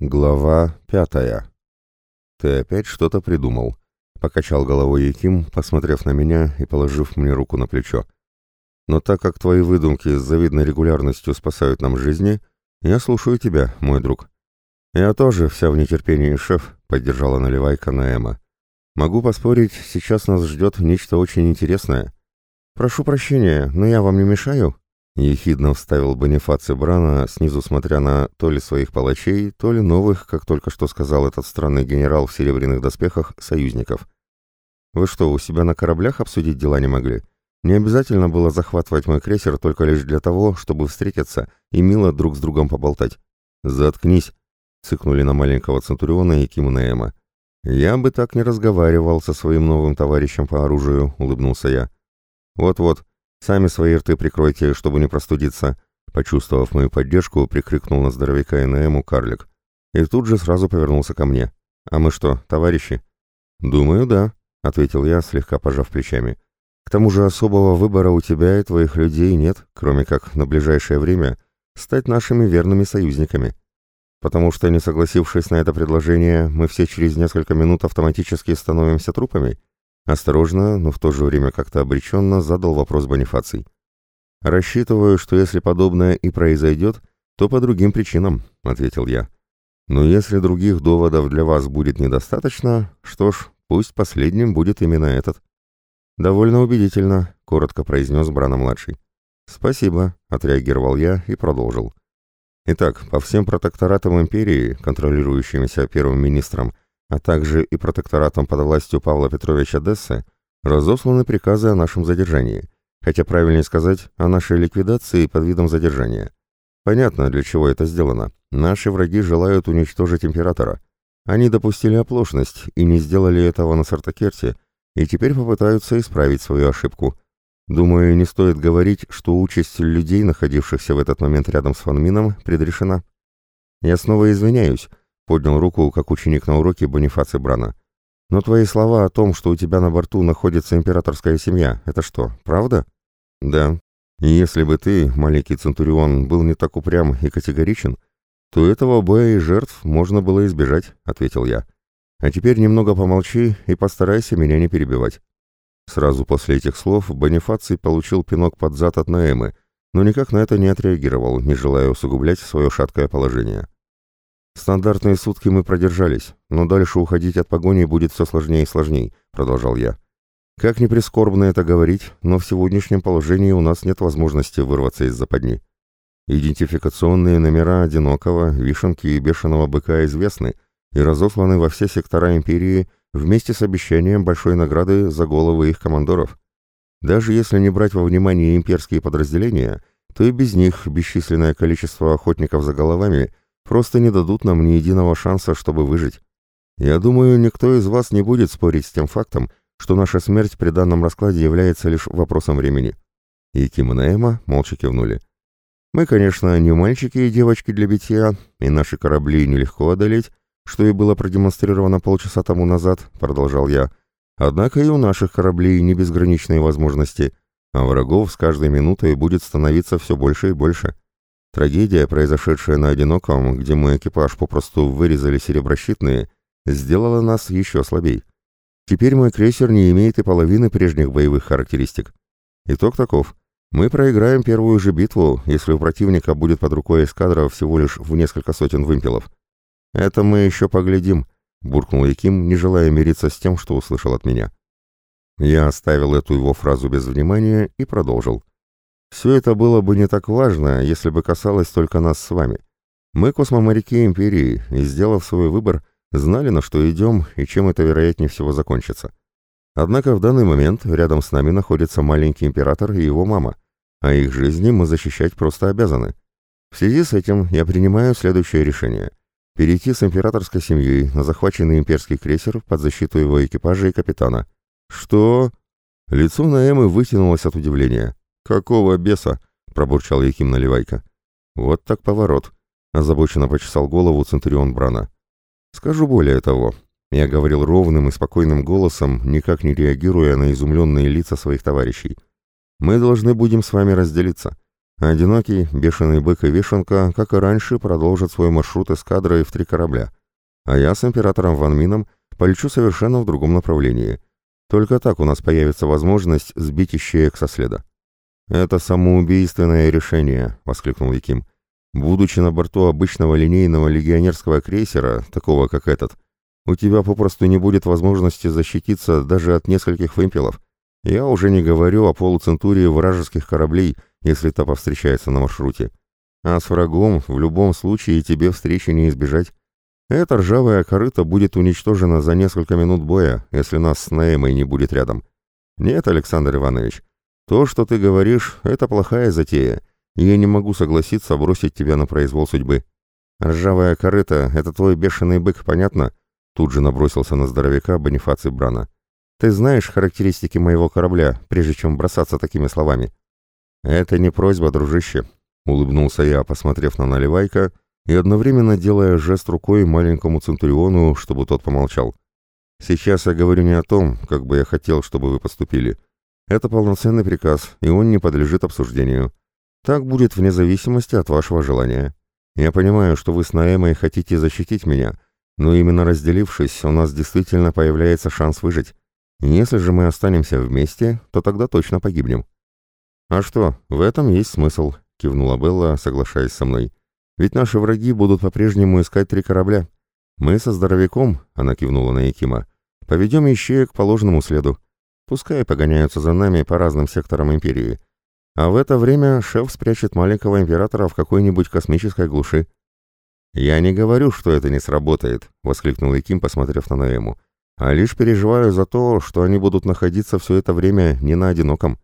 Глава пятая. «Ты опять что-то придумал», — покачал головой Яким, посмотрев на меня и положив мне руку на плечо. «Но так как твои выдумки с завидной регулярностью спасают нам жизни, я слушаю тебя, мой друг». «Я тоже вся в нетерпении, шеф», — поддержала наливайка Наэма. «Могу поспорить, сейчас нас ждет нечто очень интересное. Прошу прощения, но я вам не мешаю?» Ехидно вставил Бонифаций Брана, снизу смотря на то ли своих палачей, то ли новых, как только что сказал этот странный генерал в серебряных доспехах, союзников. «Вы что, у себя на кораблях обсудить дела не могли? Не обязательно было захватывать мой крейсер только лишь для того, чтобы встретиться и мило друг с другом поболтать. Заткнись!» — цыкнули на маленького Центуриона и Кимунаэма. «Я бы так не разговаривал со своим новым товарищем по оружию», — улыбнулся я. «Вот-вот, «Сами свои рты прикройте, чтобы не простудиться», — почувствовав мою поддержку, прикрикнул на здоровяка НМу карлик. И тут же сразу повернулся ко мне. «А мы что, товарищи?» «Думаю, да», — ответил я, слегка пожав плечами. «К тому же особого выбора у тебя и твоих людей нет, кроме как на ближайшее время стать нашими верными союзниками. Потому что, не согласившись на это предложение, мы все через несколько минут автоматически становимся трупами?» Осторожно, но в то же время как-то обреченно задал вопрос Бонифаций. «Рассчитываю, что если подобное и произойдет, то по другим причинам», — ответил я. «Но если других доводов для вас будет недостаточно, что ж, пусть последним будет именно этот». «Довольно убедительно», — коротко произнес Брана-младший. «Спасибо», — отреагировал я и продолжил. Итак, по всем протекторатам империи, контролирующимся первым министром, а также и протекторатом под властью Павла Петровича Дессы, разосланы приказы о нашем задержании, хотя правильнее сказать о нашей ликвидации под видом задержания. Понятно, для чего это сделано. Наши враги желают уничтожить императора. Они допустили оплошность и не сделали этого на Сартакерте, и теперь попытаются исправить свою ошибку. Думаю, не стоит говорить, что участь людей, находившихся в этот момент рядом с Фанмином, предрешена. Я снова извиняюсь, Поднял руку, как ученик на уроке Бонифаци Брана. «Но твои слова о том, что у тебя на борту находится императорская семья, это что, правда?» «Да. И если бы ты, маленький Центурион, был не так упрям и категоричен, то этого боя и жертв можно было избежать», — ответил я. «А теперь немного помолчи и постарайся меня не перебивать». Сразу после этих слов Бонифаций получил пинок под зад от Наэмы, но никак на это не отреагировал, не желая усугублять свое шаткое положение. «Стандартные сутки мы продержались, но дальше уходить от погони будет все сложнее и сложнее», — продолжал я. «Как ни прискорбно это говорить, но в сегодняшнем положении у нас нет возможности вырваться из западни. Идентификационные номера одинокого, вишенки и бешеного быка известны и разосланы во все сектора империи вместе с обещанием большой награды за головы их командоров. Даже если не брать во внимание имперские подразделения, то и без них бесчисленное количество охотников за головами просто не дадут нам ни единого шанса, чтобы выжить. Я думаю, никто из вас не будет спорить с тем фактом, что наша смерть при данном раскладе является лишь вопросом времени». И Ким и Наэма молча кивнули. «Мы, конечно, не мальчики и девочки для битья, и наши корабли нелегко одолеть, что и было продемонстрировано полчаса тому назад», — продолжал я. «Однако и у наших кораблей не безграничные возможности, а врагов с каждой минутой будет становиться все больше и больше. Трагедия, произошедшая на Одиноком, где мой экипаж попросту вырезали сереброщитные, сделала нас еще слабей. Теперь мой крейсер не имеет и половины прежних боевых характеристик. Итог таков. Мы проиграем первую же битву, если у противника будет под рукой эскадра всего лишь в несколько сотен вымпелов. Это мы еще поглядим, буркнул Яким, не желая мириться с тем, что услышал от меня. Я оставил эту его фразу без внимания и продолжил. Все это было бы не так важно, если бы касалось только нас с вами. Мы космоморяки Империи, и, сделав свой выбор, знали, на что идем и чем это, вероятнее всего, закончится. Однако в данный момент рядом с нами находится маленький император и его мама, а их жизни мы защищать просто обязаны. В связи с этим я принимаю следующее решение. Перейти с императорской семьей на захваченный имперский крейсер под защиту его экипажа и капитана. Что? Лицо Наэмы вытянулось от удивления. «Какого беса?» — пробурчал Яким Наливайка. «Вот так поворот», — озабоченно почесал голову Центурион Брана. «Скажу более того». Я говорил ровным и спокойным голосом, никак не реагируя на изумленные лица своих товарищей. «Мы должны будем с вами разделиться. Одинокий, бешеный бык и вишенка, как и раньше, продолжат свой маршрут эскадрой в три корабля. А я с императором Ван Мином полечу совершенно в другом направлении. Только так у нас появится возможность сбить ищеек со следа. «Это самоубийственное решение», — воскликнул Яким. «Будучи на борту обычного линейного легионерского крейсера, такого как этот, у тебя попросту не будет возможности защититься даже от нескольких вымпелов. Я уже не говорю о полуцентурии вражеских кораблей, если та повстречается на маршруте. А с врагом в любом случае тебе встречи не избежать. Эта ржавая корыта будет уничтожена за несколько минут боя, если нас с Наэмой не будет рядом. Нет, Александр Иванович, то, что ты говоришь, это плохая затея, я не могу согласиться бросить тебя на произвол судьбы. Ржавая корыта — это твой бешеный бык, понятно? Тут же набросился на здоровяка Бонифаций Брана. «Ты знаешь характеристики моего корабля, прежде чем бросаться такими словами?» «Это не просьба, дружище», — улыбнулся я, посмотрев на Наливайка и одновременно делая жест рукой маленькому Центуриону, чтобы тот помолчал. «Сейчас я говорю не о том, как бы я хотел, чтобы вы поступили. Это полноценный приказ, и он не подлежит обсуждению. Так будет вне зависимости от вашего желания. Я понимаю, что вы с Наэмой хотите защитить меня, — но именно разделившись, у нас действительно появляется шанс выжить. Если же мы останемся вместе, то тогда точно погибнем. «А что, в этом есть смысл», — кивнула Белла, соглашаясь со мной. «Ведь наши враги будут по-прежнему искать три корабля. Мы со здоровяком», — она кивнула на Якима, — «поведем ищеек по ложному следу. Пускай погоняются за нами по разным секторам Империи. А в это время шеф спрячет маленького императора в какой-нибудь космической глуши. «Я не говорю, что это не сработает», — воскликнул Яким, посмотрев на Наэму, «а лишь переживаю за то, что они будут находиться все это время не на одиноком».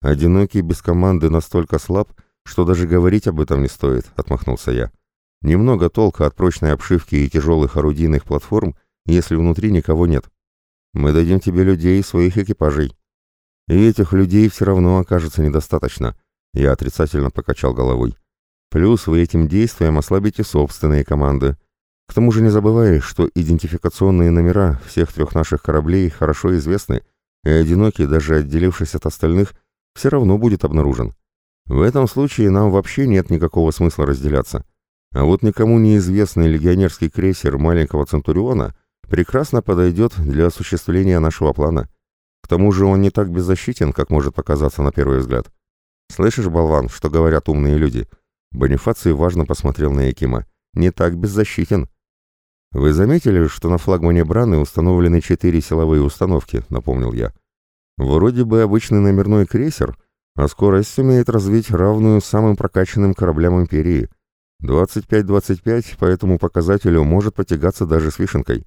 «Одинокий без команды настолько слаб, что даже говорить об этом не стоит», — отмахнулся я. «Немного толка от прочной обшивки и тяжелых орудийных платформ, если внутри никого нет. Мы дадим тебе людей своих экипажей». «И этих людей все равно окажется недостаточно», — я отрицательно покачал головой. Плюс вы этим действием ослабите собственные команды. К тому же не забывай, что идентификационные номера всех трех наших кораблей хорошо известны, и одинокий, даже отделившись от остальных, все равно будет обнаружен. В этом случае нам вообще нет никакого смысла разделяться. А вот никому неизвестный легионерский крейсер маленького Центуриона прекрасно подойдет для осуществления нашего плана. К тому же он не так беззащитен, как может показаться на первый взгляд. Слышишь, болван, что говорят умные люди — Бонифаций важно посмотрел на Якима. «Не так беззащитен». «Вы заметили, что на флагмане Браны установлены четыре силовые установки?» — напомнил я. «Вроде бы обычный номерной крейсер, а скорость сумеет развить равную самым прокачанным кораблям Империи. 25-25 по этому показателю может потягаться даже с вишенкой».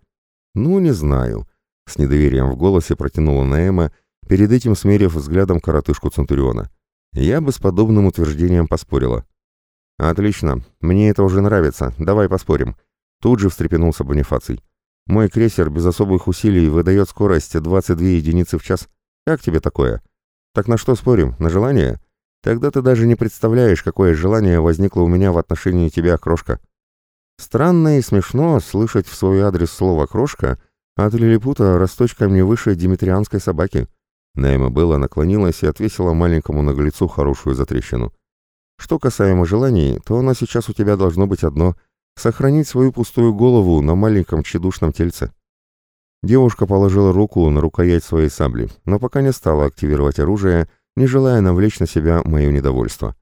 «Ну, не знаю», — с недоверием в голосе протянула Наэма, перед этим смерив взглядом коротышку Центуриона. «Я бы с подобным утверждением поспорила». «Отлично, мне это уже нравится, давай поспорим». Тут же встрепенулся Бонифаций. «Мой крейсер без особых усилий выдает скорость 22 единицы в час. Как тебе такое?» «Так на что спорим? На желание?» «Тогда ты даже не представляешь, какое желание возникло у меня в отношении тебя, крошка». Странно и смешно слышать в свой адрес слово «крошка» от лилипута росточком не выше димитрианской собаки. Найма Белла наклонилась и отвесила маленькому наглецу хорошую затрещину. Что касаемо желаний, то оно сейчас у тебя должно быть одно — сохранить свою пустую голову на маленьком тщедушном тельце. Девушка положила руку на рукоять своей сабли, но пока не стала активировать оружие, не желая навлечь на себя мое недовольство.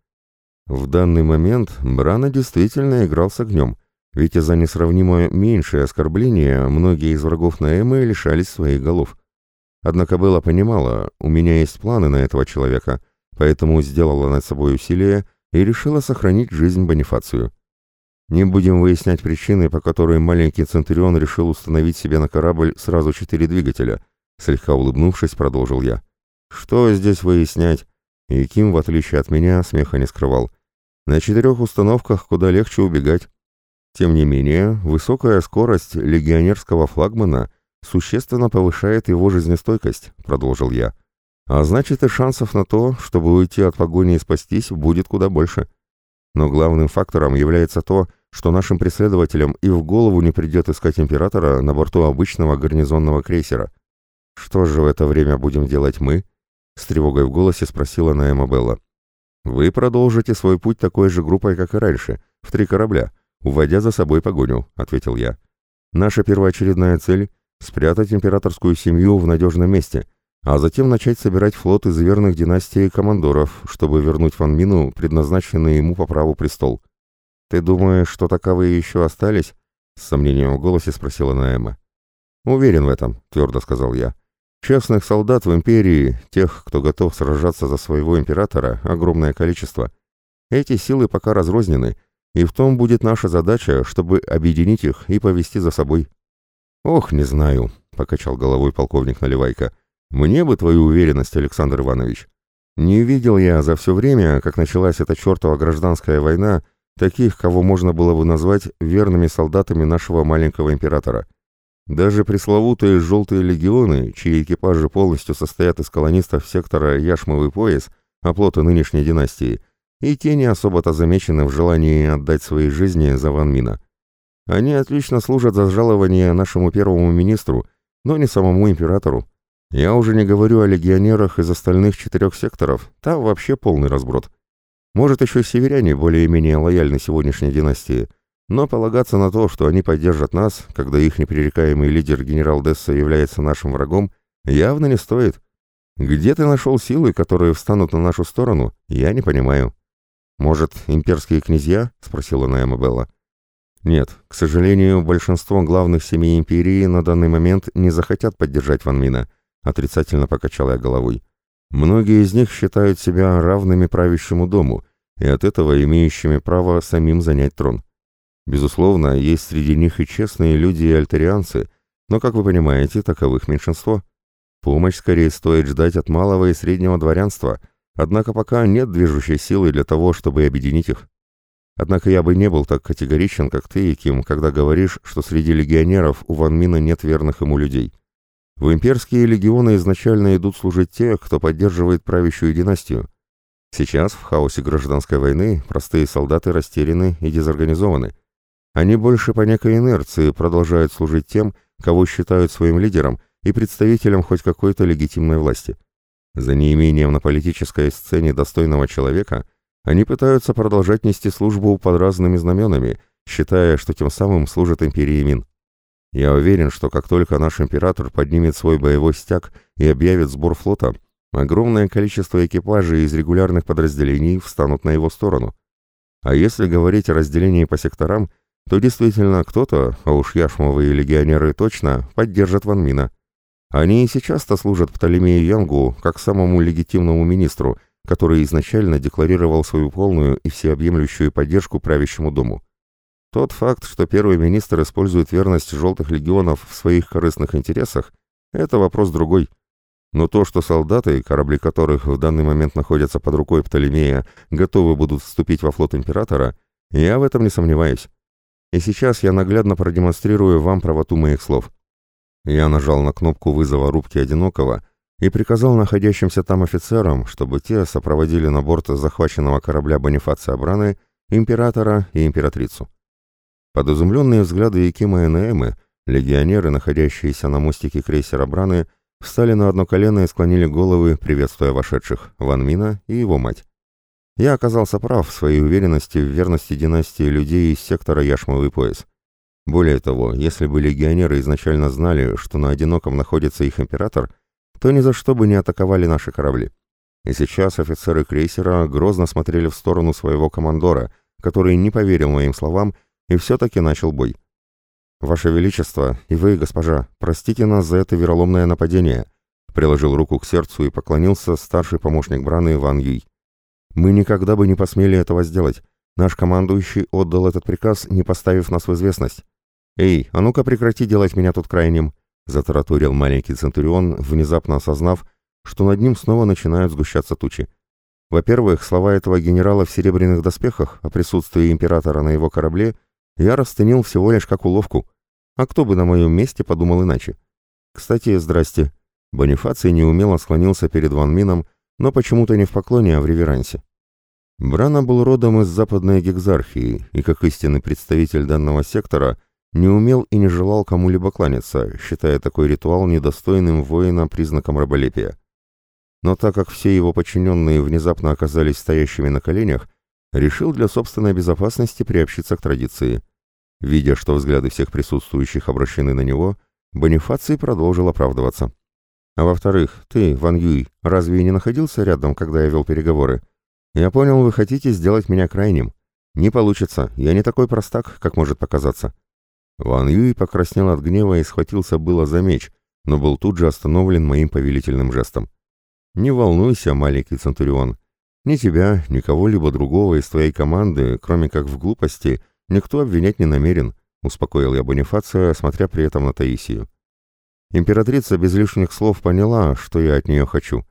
В данный момент Брана действительно играл с огнем, ведь из-за несравнимо меньшее оскорбления многие из врагов Наэмы лишались своих голов. Однако Белла понимала, у меня есть планы на этого человека, поэтому сделала над собой усилие и решила сохранить жизнь Бонифацию. Не будем выяснять причины, по которой маленький Центурион решил установить себе на корабль сразу четыре двигателя, слегка улыбнувшись, продолжил я. Что здесь выяснять? И Ким, в отличие от меня, смеха не скрывал. На четырех установках куда легче убегать. Тем не менее, высокая скорость легионерского флагмана существенно повышает его жизнестойкость, продолжил я. А значит и шансов на то, чтобы уйти от погони и спастись, будет куда больше. Но главным фактором является то, что нашим преследователям и в голову не придет искать императора на борту обычного гарнизонного крейсера. Что же в это время будем делать мы? С тревогой в голосе спросила Наэма Белла. Вы продолжите свой путь такой же группой, как и раньше, в три корабля, уводя за собой погоню», — ответил я. «Наша первоочередная цель — спрятать императорскую семью в надежном месте, а затем начать собирать флот из верных династий командоров, чтобы вернуть Ван Мину предназначенный ему по праву престол. Ты думаешь, что таковые еще остались?» — с сомнением в голосе спросила Наэма. «Уверен в этом», — твердо сказал я. «Честных солдат в империи, тех, кто готов сражаться за своего императора, огромное количество. Эти силы пока разрознены, и в том будет наша задача, чтобы объединить их и повести за собой». «Ох, не знаю», — покачал головой полковник Наливайко. «Мне бы твою уверенность, Александр Иванович. Не видел я за все время, как началась эта чертова гражданская война, таких, кого можно было бы назвать верными солдатами нашего маленького императора. Даже пресловутые «желтые легионы», чьи экипажи полностью состоят из колонистов сектора Яшмовый пояс, оплота нынешней династии, и те не особо-то замечены в желании отдать свои жизни за Ван Мина. Они отлично служат за жалование нашему первому министру, но не самому императору. Я уже не говорю о легионерах из остальных четырех секторов, там вообще полный разброд. Может, еще северяне более-менее лояльны сегодняшней династии, но полагаться на то, что они поддержат нас, когда их непререкаемый лидер генерал Десса является нашим врагом, явно не стоит. Где ты нашел силы, которые встанут на нашу сторону, я не понимаю. Может, имперские князья? Спросила Наэма Белла. Нет, к сожалению, большинство главных семей империи на данный момент не захотят поддержать Ван Мина, отрицательно покачала я головой. Многие из них считают себя равными правящему дому и от этого имеющими право самим занять трон. Безусловно, есть среди них и честные люди и альтерианцы, но, как вы понимаете, таковых меньшинство. Помощь скорее стоит ждать от малого и среднего дворянства, однако пока нет движущей силы для того, чтобы объединить их. Однако я бы не был так категоричен, как ты, Ким, когда говоришь, что среди легионеров у Ван Мина нет верных ему людей. В имперские легионы изначально идут служить те, кто поддерживает правящую династию. Сейчас, в хаосе гражданской войны, простые солдаты растеряны и дезорганизованы. Они больше по некой инерции продолжают служить тем, кого считают своим лидером и представителем хоть какой-то легитимной власти. За неимением на политической сцене достойного человека они пытаются продолжать нести службу под разными знаменами, считая, что тем самым служат империи Мин. Я уверен, что как только наш император поднимет свой боевой стяг и объявит сбор флота, огромное количество экипажей из регулярных подразделений встанут на его сторону. А если говорить о разделении по секторам, то действительно кто-то, а уж яшмовые легионеры точно, поддержат Ван Мина. Они и сейчас-то служат Птолемею Янгу как самому легитимному министру, который изначально декларировал свою полную и всеобъемлющую поддержку правящему дому. Тот факт, что первый министр использует верность желтых легионов в своих корыстных интересах, это вопрос другой. Но то, что солдаты, корабли которых в данный момент находятся под рукой Птолемея, готовы будут вступить во флот императора, я в этом не сомневаюсь. И сейчас я наглядно продемонстрирую вам правоту моих слов. Я нажал на кнопку вызова рубки Одинокого и приказал находящимся там офицерам, чтобы те сопроводили на борт захваченного корабля Бонифация Браны императора и императрицу. Под изумленные взгляды Якима и Неэмы легионеры, находящиеся на мостике крейсера Браны, встали на одно колено и склонили головы, приветствуя вошедших, Ван Мина и его мать. Я оказался прав в своей уверенности в верности династии людей из сектора Яшмовый пояс. Более того, если бы легионеры изначально знали, что на одиноком находится их император, то ни за что бы не атаковали наши корабли. И сейчас офицеры крейсера грозно смотрели в сторону своего командора, который не поверил моим словам и все-таки начал бой. «Ваше Величество, и вы, госпожа, простите нас за это вероломное нападение», приложил руку к сердцу и поклонился старший помощник Браны Иван Юй. Мы никогда бы не посмели этого сделать. Наш командующий отдал этот приказ, не поставив нас в известность. «Эй, а ну-ка прекрати делать меня тут крайним!» — затараторил маленький Центурион, внезапно осознав, что над ним снова начинают сгущаться тучи. Во-первых, слова этого генерала в серебряных доспехах о присутствии императора на его корабле я расценил всего лишь как уловку. А кто бы на моем месте подумал иначе? Кстати, здрасте. Бонифаций неумело склонился перед Ван Мином, но почему-то не в поклоне, а в реверансе. Брана был родом из западной гекзархии и, как истинный представитель данного сектора, не умел и не желал кому-либо кланяться, считая такой ритуал недостойным воина признаком раболепия. но так как все его подчиненные внезапно оказались стоящими на коленях, решил для собственной безопасности приобщиться к традиции. Видя, что взгляды всех присутствующих обращены на него, Бонифаций продолжил оправдываться. «А во-вторых, ты, Ван Юй, разве не находился рядом, когда я вел переговоры? Я понял, вы хотите сделать меня крайним. Не получится, я не такой простак, как может показаться». Ван Юй покраснел от гнева и схватился было за меч, но был тут же остановлен моим повелительным жестом. «Не волнуйся, маленький Центурион. Ни тебя, ни кого-либо другого из твоей команды, кроме как в глупости, никто обвинять не намерен», — успокоил я Бонифация, смотря при этом на Таисию. Императрица без лишних слов поняла, что я от нее хочу.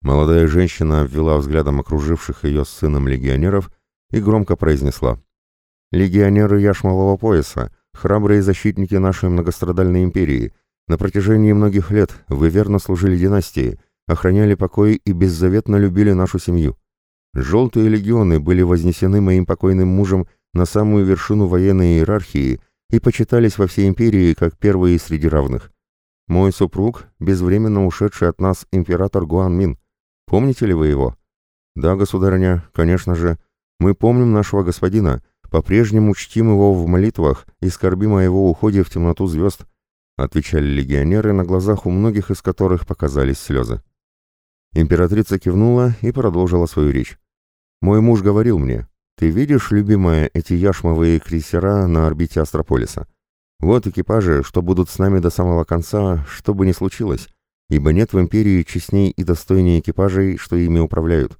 Молодая женщина обвела взглядом окруживших ее с сыном легионеров и громко произнесла. «Легионеры Яшмового пояса, храбрые защитники нашей многострадальной империи, на протяжении многих лет вы верно служили династии, охраняли покой и беззаветно любили нашу семью. Желтые легионы были вознесены моим покойным мужем на самую вершину военной иерархии и почитались во всей империи как первые среди равных. Мой супруг, безвременно ушедший от нас император Гуан Мин. Помните ли вы его? Да, государыня, конечно же. Мы помним нашего господина, по-прежнему чтим его в молитвах и скорбим о его уходе в темноту звезд, отвечали легионеры, на глазах у многих из которых показались слезы. Императрица кивнула и продолжила свою речь. «Мой муж говорил мне, ты видишь, любимая, эти яшмовые крейсера на орбите Астрополиса? Вот экипажи, что будут с нами до самого конца, что бы ни случилось, ибо нет в империи честней и достойнее экипажей, что ими управляют.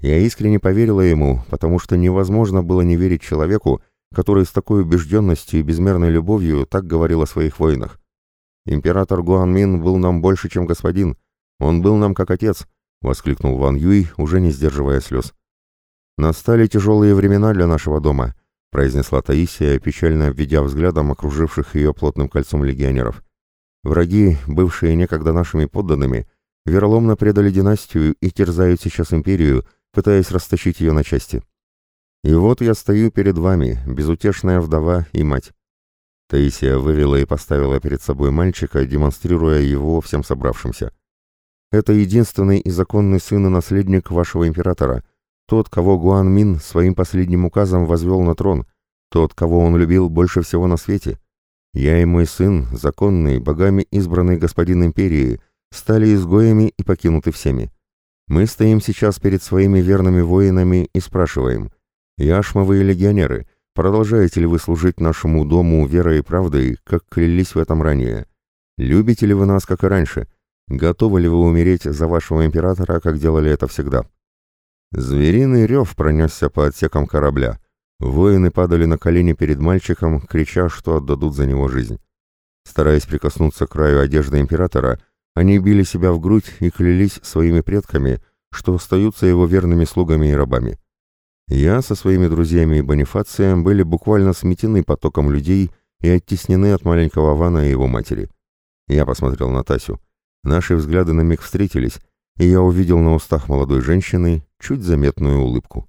Я искренне поверила ему, потому что невозможно было не верить человеку, который с такой убежденностью и безмерной любовью так говорил о своих воинах. Император Гуанмин был нам больше, чем господин, он был нам как отец, — воскликнул Ван Юй, уже не сдерживая слез. «Настали тяжелые времена для нашего дома», — произнесла Таисия, печально обведя взглядом окруживших ее плотным кольцом легионеров. «Враги, бывшие некогда нашими подданными, вероломно предали династию и терзают сейчас империю, пытаясь растащить ее на части. И вот я стою перед вами, безутешная вдова и мать». Таисия вывела и поставила перед собой мальчика, демонстрируя его всем собравшимся. Это единственный и законный сын и наследник вашего императора, тот, кого Гуан Мин своим последним указом возвел на трон, тот, кого он любил больше всего на свете. Я и мой сын, законный, богами избранный господин империи, стали изгоями и покинуты всеми. Мы стоим сейчас перед своими верными воинами и спрашиваем, «Яшмовые легионеры, продолжаете ли вы служить нашему дому верой и правдой, как клялись в этом ранее? Любите ли вы нас, как и раньше?» Готовы ли вы умереть за вашего императора, как делали это всегда?» Звериный рев пронесся по отсекам корабля. Воины падали на колени перед мальчиком, крича, что отдадут за него жизнь. Стараясь прикоснуться к краю одежды императора, они били себя в грудь и клялись своими предками, что остаются его верными слугами и рабами. Я со своими друзьями и Бонифацием были буквально сметены потоком людей и оттеснены от маленького Вана и его матери. Я посмотрел на Тасю. Наши взгляды на миг встретились, и я увидел на устах молодой женщины чуть заметную улыбку.